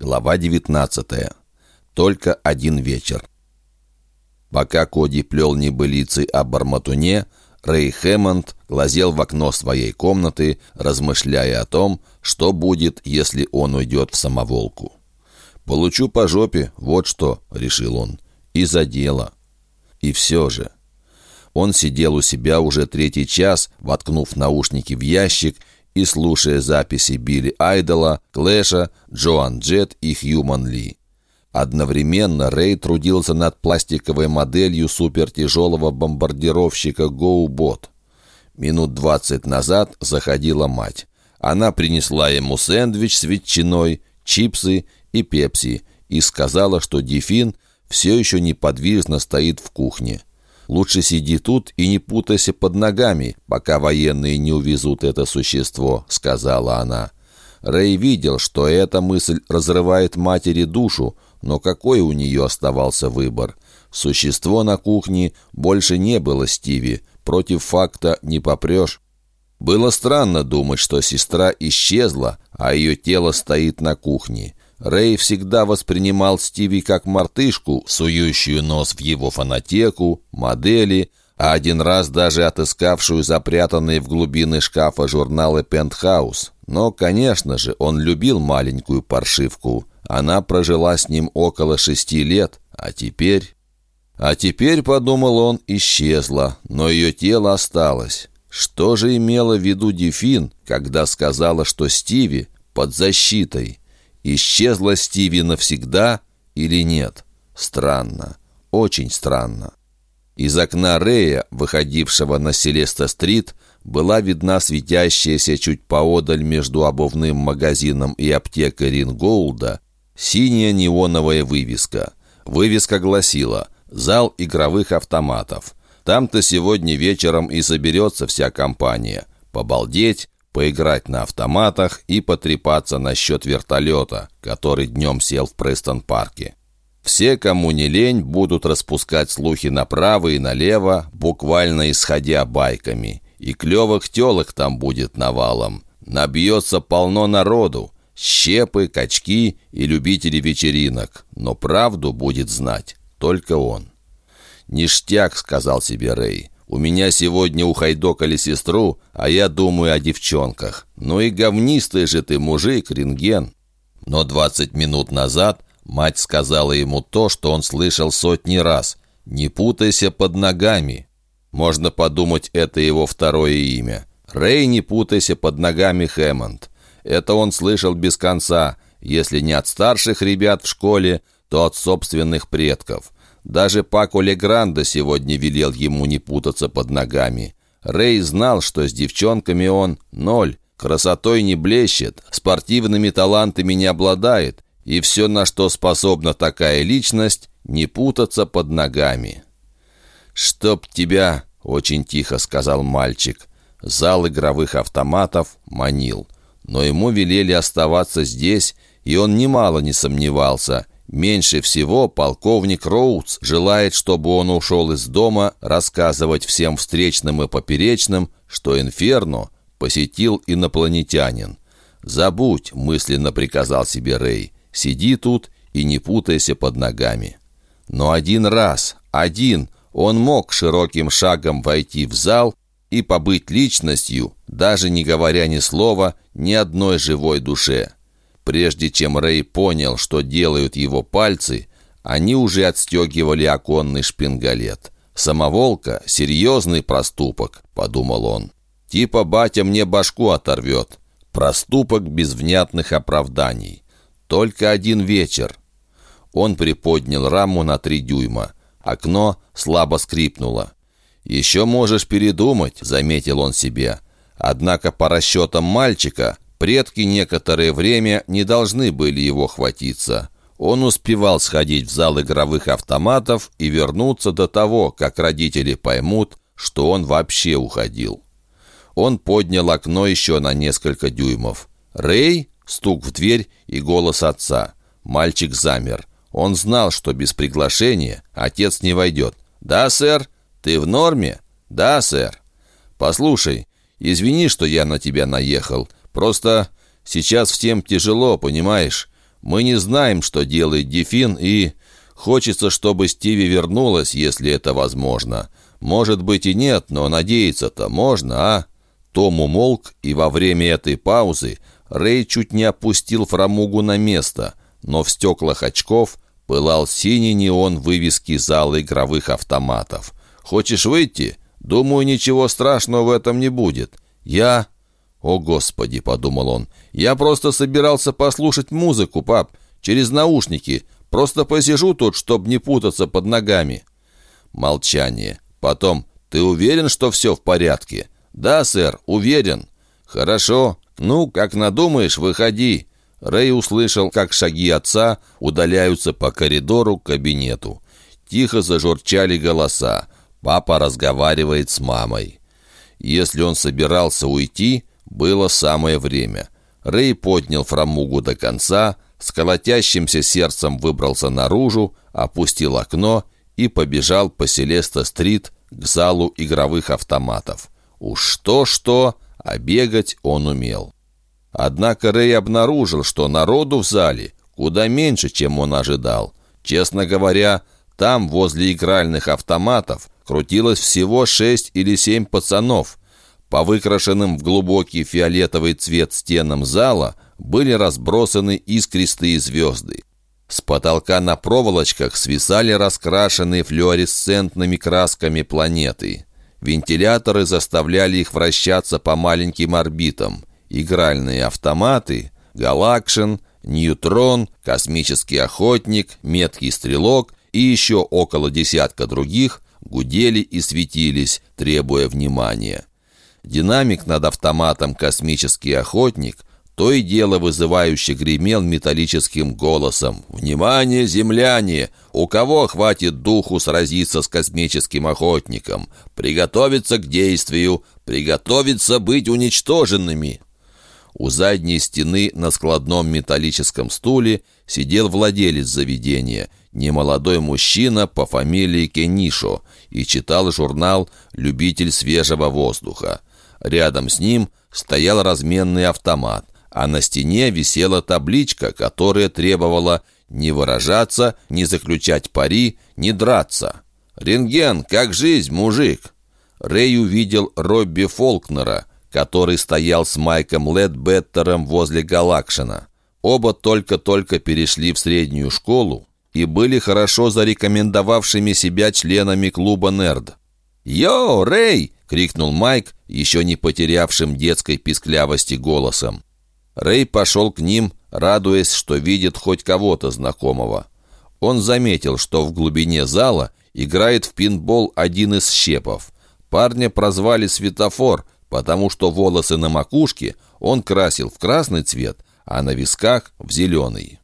Глава 19. Только один вечер. Пока Коди плел небылицы о Барматуне, Рэй Хэммонд глазел в окно своей комнаты, размышляя о том, что будет, если он уйдет в самоволку. «Получу по жопе, вот что», — решил он, — «и за дело». И все же. Он сидел у себя уже третий час, воткнув наушники в ящик и слушая записи Билли Айдола, Клэша, Джоан Джет и Хьюман Ли. Одновременно Рэй трудился над пластиковой моделью супертяжелого бомбардировщика GoBot. Минут двадцать назад заходила мать. Она принесла ему сэндвич с ветчиной, чипсы и пепси и сказала, что Дефин все еще неподвижно стоит в кухне. Лучше сиди тут и не путайся под ногами, пока военные не увезут это существо», — сказала она. Рэй видел, что эта мысль разрывает матери душу, но какой у нее оставался выбор? Существо на кухне больше не было Стиви, против факта не попрешь. Было странно думать, что сестра исчезла, а ее тело стоит на кухне. Рэй всегда воспринимал Стиви как мартышку, сующую нос в его фонотеку, модели, а один раз даже отыскавшую запрятанные в глубины шкафа журналы «Пентхаус». Но, конечно же, он любил маленькую паршивку. Она прожила с ним около шести лет, а теперь... А теперь, подумал он, исчезла, но ее тело осталось. Что же имела в виду Дефин, когда сказала, что Стиви под защитой? Исчезла Стиви навсегда или нет? Странно. Очень странно. Из окна Рея, выходившего на Селеста-стрит, была видна светящаяся чуть поодаль между обувным магазином и аптекой Ринголда синяя неоновая вывеска. Вывеска гласила «Зал игровых автоматов». Там-то сегодня вечером и соберется вся компания. Побалдеть, поиграть на автоматах и потрепаться насчет вертолета, который днем сел в Престон-парке. Все, кому не лень, будут распускать слухи направо и налево, буквально исходя байками. И клевых телок там будет навалом. Набьется полно народу. Щепы, качки и любители вечеринок. Но правду будет знать только он. «Ништяк», — сказал себе Рэй. У меня сегодня ухайдокали сестру, а я думаю о девчонках. Ну и говнистый же ты мужик, рентген». Но двадцать минут назад мать сказала ему то, что он слышал сотни раз. «Не путайся под ногами». Можно подумать, это его второе имя. Рэй, не путайся под ногами Хэммонд. Это он слышал без конца, если не от старших ребят в школе, то от собственных предков. Даже Пако Леграндо сегодня велел ему не путаться под ногами. Рэй знал, что с девчонками он ноль, красотой не блещет, спортивными талантами не обладает, и все, на что способна такая личность, не путаться под ногами. «Чтоб тебя!» — очень тихо сказал мальчик. Зал игровых автоматов манил. Но ему велели оставаться здесь, и он немало не сомневался — Меньше всего полковник Роудс желает, чтобы он ушел из дома рассказывать всем встречным и поперечным, что Инферно посетил инопланетянин. «Забудь», — мысленно приказал себе Рэй, — «сиди тут и не путайся под ногами». Но один раз, один, он мог широким шагом войти в зал и побыть личностью, даже не говоря ни слова ни одной живой душе. Прежде чем Рэй понял, что делают его пальцы, они уже отстегивали оконный шпингалет. «Самоволка — серьезный проступок», — подумал он. «Типа батя мне башку оторвет». Проступок без внятных оправданий. Только один вечер. Он приподнял раму на три дюйма. Окно слабо скрипнуло. «Еще можешь передумать», — заметил он себе. Однако по расчетам мальчика Предки некоторое время не должны были его хватиться. Он успевал сходить в зал игровых автоматов и вернуться до того, как родители поймут, что он вообще уходил. Он поднял окно еще на несколько дюймов. «Рэй?» — стук в дверь и голос отца. Мальчик замер. Он знал, что без приглашения отец не войдет. «Да, сэр? Ты в норме?» «Да, сэр». «Послушай, извини, что я на тебя наехал. Просто сейчас всем тяжело, понимаешь? Мы не знаем, что делает Дефин, и... Хочется, чтобы Стиви вернулась, если это возможно. Может быть и нет, но надеяться-то можно, а?» Том умолк, и во время этой паузы Рэй чуть не опустил фрамугу на место, но в стеклах очков пылал синий неон вывески зала игровых автоматов. «Хочешь выйти? Думаю, ничего страшного в этом не будет. Я...» «О, Господи!» — подумал он. «Я просто собирался послушать музыку, пап, через наушники. Просто посижу тут, чтобы не путаться под ногами». Молчание. Потом, «Ты уверен, что все в порядке?» «Да, сэр, уверен». «Хорошо. Ну, как надумаешь, выходи». Рэй услышал, как шаги отца удаляются по коридору к кабинету. Тихо зажурчали голоса. Папа разговаривает с мамой. Если он собирался уйти, было самое время. Рэй поднял фрамугу до конца, с колотящимся сердцем выбрался наружу, опустил окно и побежал по Селеста-стрит к залу игровых автоматов. Уж что-что, а бегать он умел. Однако Рэй обнаружил, что народу в зале куда меньше, чем он ожидал. Честно говоря, там, возле игральных автоматов, крутилось всего шесть или семь пацанов. По выкрашенным в глубокий фиолетовый цвет стенам зала были разбросаны искристые звезды. С потолка на проволочках свисали раскрашенные флуоресцентными красками планеты. Вентиляторы заставляли их вращаться по маленьким орбитам. Игральные автоматы, Галакшин, Ньютрон, Космический охотник, Меткий стрелок и еще около десятка других гудели и светились, требуя внимания. Динамик над автоматом «Космический охотник» то и дело вызывающе гремел металлическим голосом. «Внимание, земляне! У кого хватит духу сразиться с космическим охотником? Приготовиться к действию! Приготовиться быть уничтоженными!» У задней стены на складном металлическом стуле сидел владелец заведения, немолодой мужчина по фамилии Кенишо, и читал журнал «Любитель свежего воздуха». Рядом с ним стоял разменный автомат – а на стене висела табличка, которая требовала не выражаться, не заключать пари, не драться. «Рентген, как жизнь, мужик?» Рэй увидел Робби Фолкнера, который стоял с Майком Ледбеттером возле Галакшина. Оба только-только перешли в среднюю школу и были хорошо зарекомендовавшими себя членами клуба «Нерд». «Йоу, Рэй!» — крикнул Майк, еще не потерявшим детской писклявости голосом. Рэй пошел к ним, радуясь, что видит хоть кого-то знакомого. Он заметил, что в глубине зала играет в пинбол один из щепов. Парня прозвали «Светофор», потому что волосы на макушке он красил в красный цвет, а на висках — в зеленый.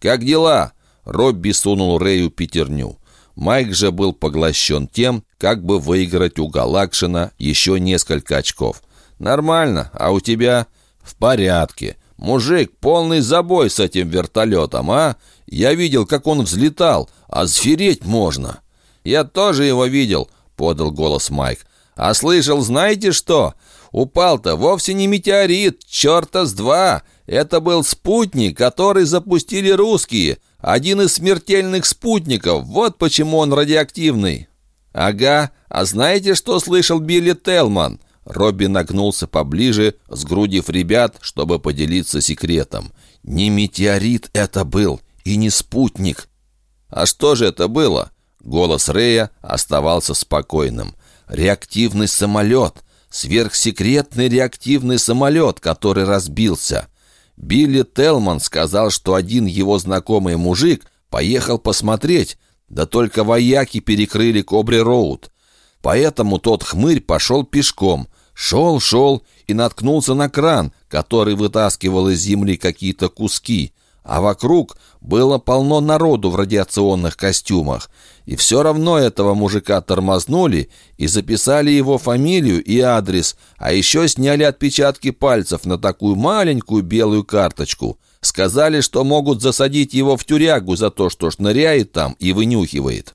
«Как дела?» — Робби сунул Рэю пятерню. Майк же был поглощен тем, как бы выиграть у Галакшина еще несколько очков. «Нормально, а у тебя?» «В порядке. Мужик, полный забой с этим вертолетом, а? Я видел, как он взлетал, а сфереть можно». «Я тоже его видел», — подал голос Майк. «А слышал, знаете что? Упал-то вовсе не метеорит, черта с два. Это был спутник, который запустили русские. Один из смертельных спутников. Вот почему он радиоактивный». «Ага. А знаете, что слышал Билли Телман?» Робби нагнулся поближе, сгрудив ребят, чтобы поделиться секретом. Не метеорит это был, и не спутник. А что же это было? Голос Рэя оставался спокойным. Реактивный самолет. Сверхсекретный реактивный самолет, который разбился. Билли Телман сказал, что один его знакомый мужик поехал посмотреть, да только вояки перекрыли Кобри-Роуд. Поэтому тот хмырь пошел пешком, Шел, шел и наткнулся на кран, который вытаскивал из земли какие-то куски, а вокруг было полно народу в радиационных костюмах. И все равно этого мужика тормознули и записали его фамилию и адрес, а еще сняли отпечатки пальцев на такую маленькую белую карточку. Сказали, что могут засадить его в тюрягу за то, что шныряет там и вынюхивает.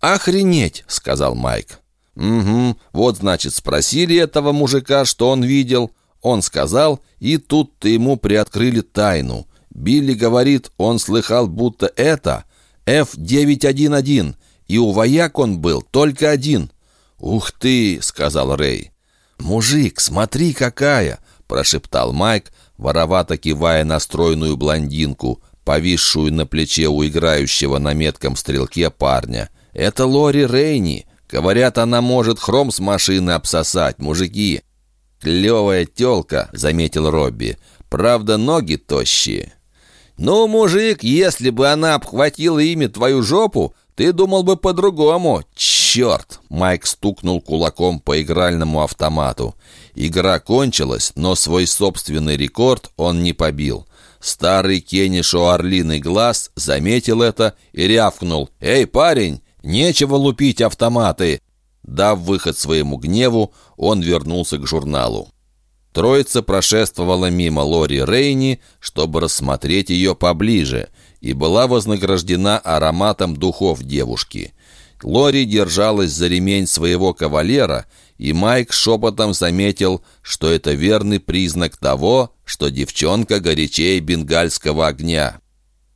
«Охренеть!» — сказал Майк. «Угу, вот, значит, спросили этого мужика, что он видел. Он сказал, и тут-то ему приоткрыли тайну. Билли говорит, он слыхал, будто это F911, и у вояк он был только один». «Ух ты!» — сказал Рэй. «Мужик, смотри какая!» — прошептал Майк, воровато кивая на стройную блондинку, повисшую на плече у играющего на метком стрелке парня. «Это Лори Рейни. Говорят, она может хром с машины обсосать, мужики». «Клевая тёлка», — заметил Робби. «Правда, ноги тощие». «Ну, мужик, если бы она обхватила ими твою жопу, ты думал бы по-другому. Черт!» Майк стукнул кулаком по игральному автомату. Игра кончилась, но свой собственный рекорд он не побил. Старый Кеннишо Орлиный Глаз заметил это и рявкнул. «Эй, парень, нечего лупить автоматы!» Дав выход своему гневу, он вернулся к журналу. Троица прошествовала мимо Лори Рейни, чтобы рассмотреть ее поближе, и была вознаграждена ароматом духов девушки. Лори держалась за ремень своего кавалера, и Майк шепотом заметил, что это верный признак того, что девчонка горячее бенгальского огня.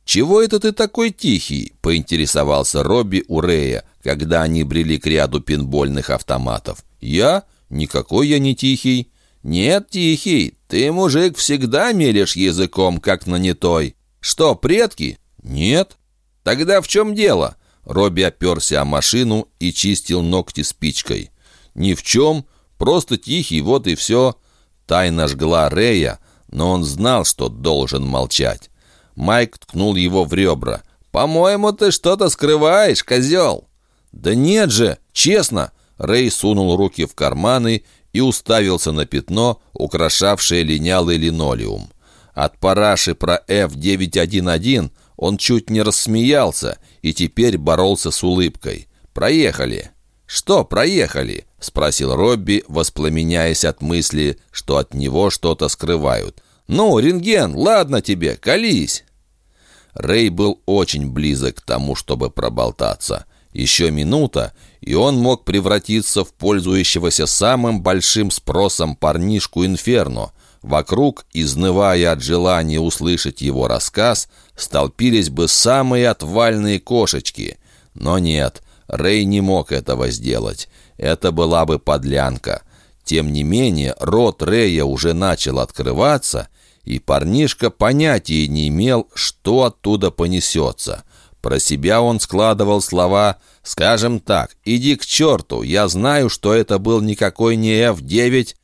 «Чего это ты такой тихий?» — поинтересовался Робби у Рея, когда они брели к ряду пинбольных автоматов. «Я? Никакой я не тихий». «Нет, тихий, ты, мужик, всегда мелешь языком, как нанятой. Что, предки?» «Нет». «Тогда в чем дело?» Робби оперся о машину и чистил ногти спичкой. «Ни в чем, просто тихий, вот и все». Тайна жгла Рея, но он знал, что должен молчать. Майк ткнул его в ребра. «По-моему, ты что-то скрываешь, козел!» «Да нет же, честно!» Рэй сунул руки в карманы и уставился на пятно, украшавшее линялый линолеум. От параши про F911 он чуть не рассмеялся и теперь боролся с улыбкой. «Проехали!» «Что проехали?» — спросил Робби, воспламеняясь от мысли, что от него что-то скрывают. «Ну, рентген, ладно тебе, колись!» Рэй был очень близок к тому, чтобы проболтаться. Еще минута, и он мог превратиться в пользующегося самым большим спросом парнишку Инферно. Вокруг, изнывая от желания услышать его рассказ, столпились бы самые отвальные кошечки. Но нет, Рэй не мог этого сделать. Это была бы подлянка. Тем не менее, рот Рэя уже начал открываться, и парнишка понятия не имел, что оттуда понесется. Про себя он складывал слова «Скажем так, иди к черту, я знаю, что это был никакой не F9».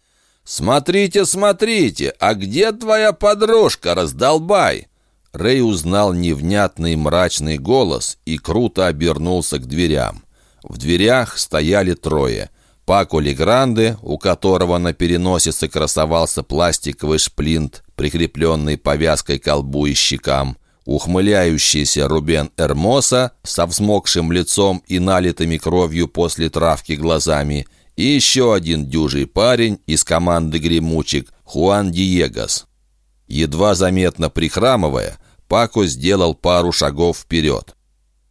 «Смотрите, смотрите, а где твоя подружка, раздолбай?» Рэй узнал невнятный мрачный голос и круто обернулся к дверям. В дверях стояли трое. Пако Легранде, у которого на переносице красовался пластиковый шплинт, прикрепленный повязкой к колбу и щекам, ухмыляющийся Рубен Эрмоса со взмокшим лицом и налитыми кровью после травки глазами, и еще один дюжий парень из команды «Гремучек» Хуан Диегас. Едва заметно прихрамывая, Пако сделал пару шагов вперед.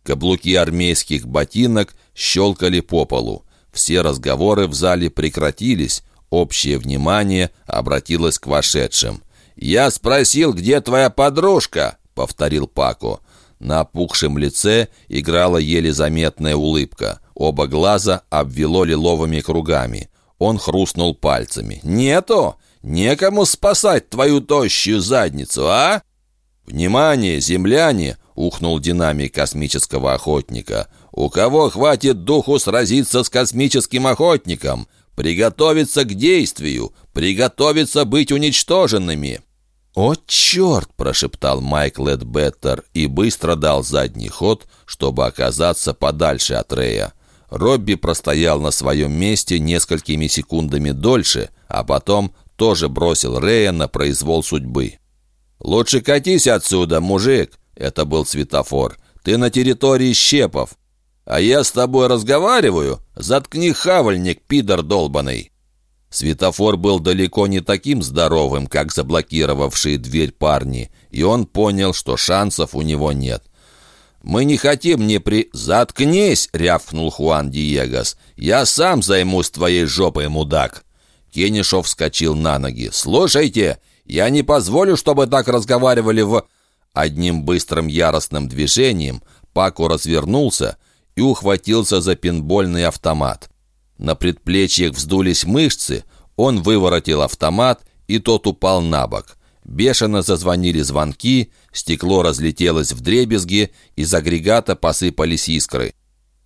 Каблуки армейских ботинок щелкали по полу. Все разговоры в зале прекратились, общее внимание обратилось к вошедшим. «Я спросил, где твоя подружка?» — повторил Пако. На опухшем лице играла еле заметная улыбка. Оба глаза обвело лиловыми кругами. Он хрустнул пальцами. «Нету! Некому спасать твою тощую задницу, а?» «Внимание, земляне!» — ухнул динамик космического охотника. «У кого хватит духу сразиться с космическим охотником? Приготовиться к действию! Приготовиться быть уничтоженными!» «О, черт!» — прошептал Майк Ледбеттер и быстро дал задний ход, чтобы оказаться подальше от Рея. Робби простоял на своем месте несколькими секундами дольше, а потом тоже бросил Рея на произвол судьбы. «Лучше катись отсюда, мужик!» — это был светофор. «Ты на территории щепов. А я с тобой разговариваю? Заткни хавальник, пидор долбаный!» Светофор был далеко не таким здоровым, как заблокировавшие дверь парни, и он понял, что шансов у него нет. «Мы не хотим не при...» «Заткнись!» — рявкнул Хуан Диегас. «Я сам займусь твоей жопой, мудак!» Кенишов вскочил на ноги. «Слушайте, я не позволю, чтобы так разговаривали в...» Одним быстрым яростным движением Пако развернулся и ухватился за пинбольный автомат. На предплечьях вздулись мышцы, он выворотил автомат, и тот упал на бок. Бешено зазвонили звонки, стекло разлетелось в дребезги, из агрегата посыпались искры.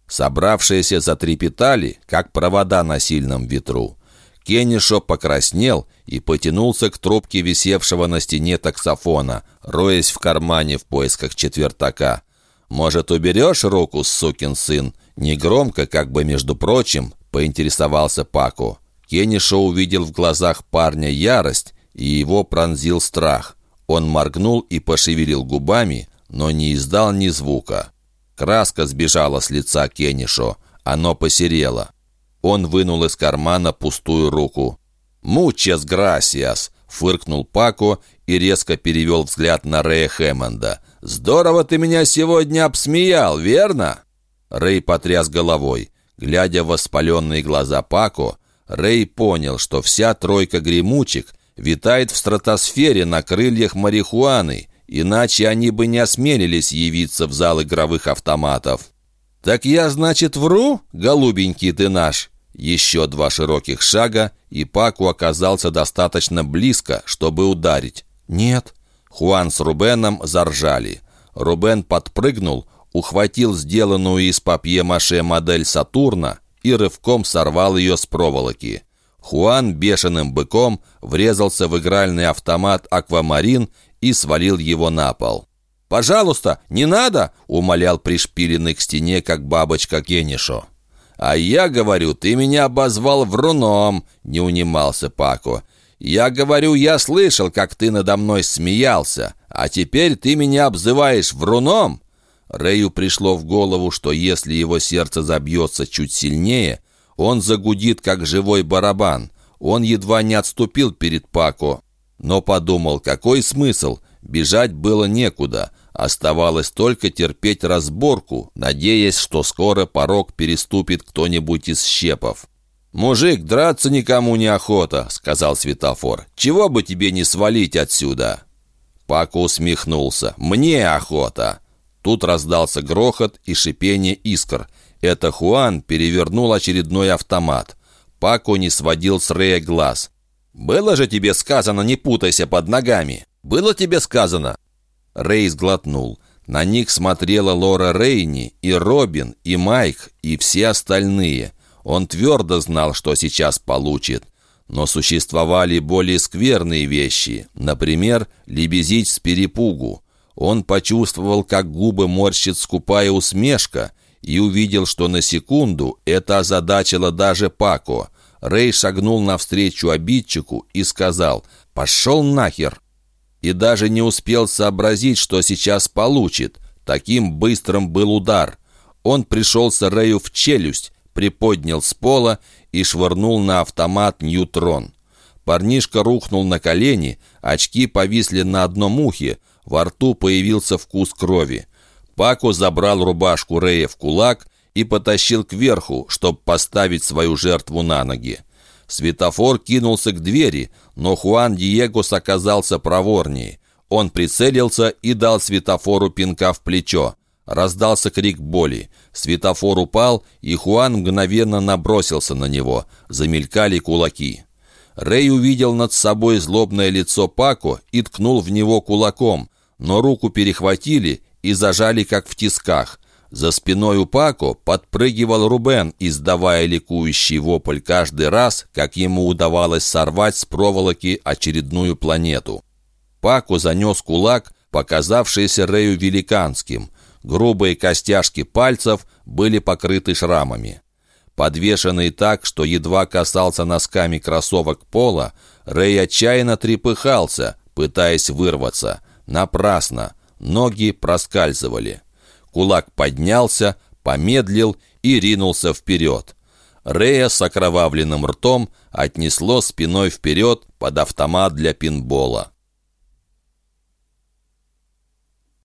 Собравшиеся затрепетали, как провода на сильном ветру. Кеннишо покраснел и потянулся к трубке висевшего на стене таксофона, роясь в кармане в поисках четвертака. «Может, уберешь руку, сукин сын?» Негромко, как бы между прочим, поинтересовался Паку. Кеннишо увидел в глазах парня ярость, и его пронзил страх. Он моргнул и пошевелил губами, но не издал ни звука. Краска сбежала с лица Кеннишо. Оно посерело. Он вынул из кармана пустую руку. «Мучас грасиас!» — фыркнул Пако и резко перевел взгляд на Рэя Хэммонда. «Здорово ты меня сегодня обсмеял, верно?» Рэй потряс головой. Глядя в воспаленные глаза Пако, Рэй понял, что вся тройка гремучек витает в стратосфере на крыльях марихуаны, иначе они бы не осмелились явиться в зал игровых автоматов. «Так я, значит, вру, голубенький ты наш?» Еще два широких шага, и Паку оказался достаточно близко, чтобы ударить. «Нет». Хуан с Рубеном заржали. Рубен подпрыгнул, ухватил сделанную из папье-маше модель Сатурна и рывком сорвал ее с проволоки. Хуан бешеным быком врезался в игральный автомат «Аквамарин» и свалил его на пол. «Пожалуйста, не надо!» — умолял пришпиленный к стене, как бабочка Кенишо. «А я говорю, ты меня обозвал вруном!» — не унимался Пако. «Я говорю, я слышал, как ты надо мной смеялся, а теперь ты меня обзываешь вруном?» Рэю пришло в голову, что если его сердце забьется чуть сильнее, он загудит, как живой барабан. Он едва не отступил перед Пако, но подумал, какой смысл, бежать было некуда — Оставалось только терпеть разборку, надеясь, что скоро порог переступит кто-нибудь из щепов. «Мужик, драться никому не охота», — сказал светофор. «Чего бы тебе не свалить отсюда?» Пако усмехнулся. «Мне охота!» Тут раздался грохот и шипение искр. Это Хуан перевернул очередной автомат. Пако не сводил с Рея глаз. «Было же тебе сказано, не путайся под ногами! Было тебе сказано!» Рэй сглотнул. На них смотрела Лора Рейни, и Робин, и Майк, и все остальные. Он твердо знал, что сейчас получит. Но существовали более скверные вещи. Например, лебезить с перепугу. Он почувствовал, как губы морщит скупая усмешка, и увидел, что на секунду это озадачило даже Пако. Рэй шагнул навстречу обидчику и сказал «Пошел нахер!» и даже не успел сообразить, что сейчас получит. Таким быстрым был удар. Он пришелся Рэю в челюсть, приподнял с пола и швырнул на автомат «Ньютрон». Парнишка рухнул на колени, очки повисли на одном ухе, во рту появился вкус крови. Пако забрал рубашку Рэя в кулак и потащил кверху, чтобы поставить свою жертву на ноги. Светофор кинулся к двери, но Хуан Диегос оказался проворнее. Он прицелился и дал светофору пинка в плечо. Раздался крик боли. Светофор упал, и Хуан мгновенно набросился на него. Замелькали кулаки. Рэй увидел над собой злобное лицо Пако и ткнул в него кулаком, но руку перехватили и зажали, как в тисках. За спиной у Пако подпрыгивал Рубен, издавая ликующий вопль каждый раз, как ему удавалось сорвать с проволоки очередную планету. Пако занес кулак, показавшийся Рэю великанским. Грубые костяшки пальцев были покрыты шрамами. Подвешенный так, что едва касался носками кроссовок пола, Рэй отчаянно трепыхался, пытаясь вырваться. Напрасно. Ноги проскальзывали. Кулак поднялся, помедлил и ринулся вперед. Рея с окровавленным ртом отнесло спиной вперед под автомат для пинбола.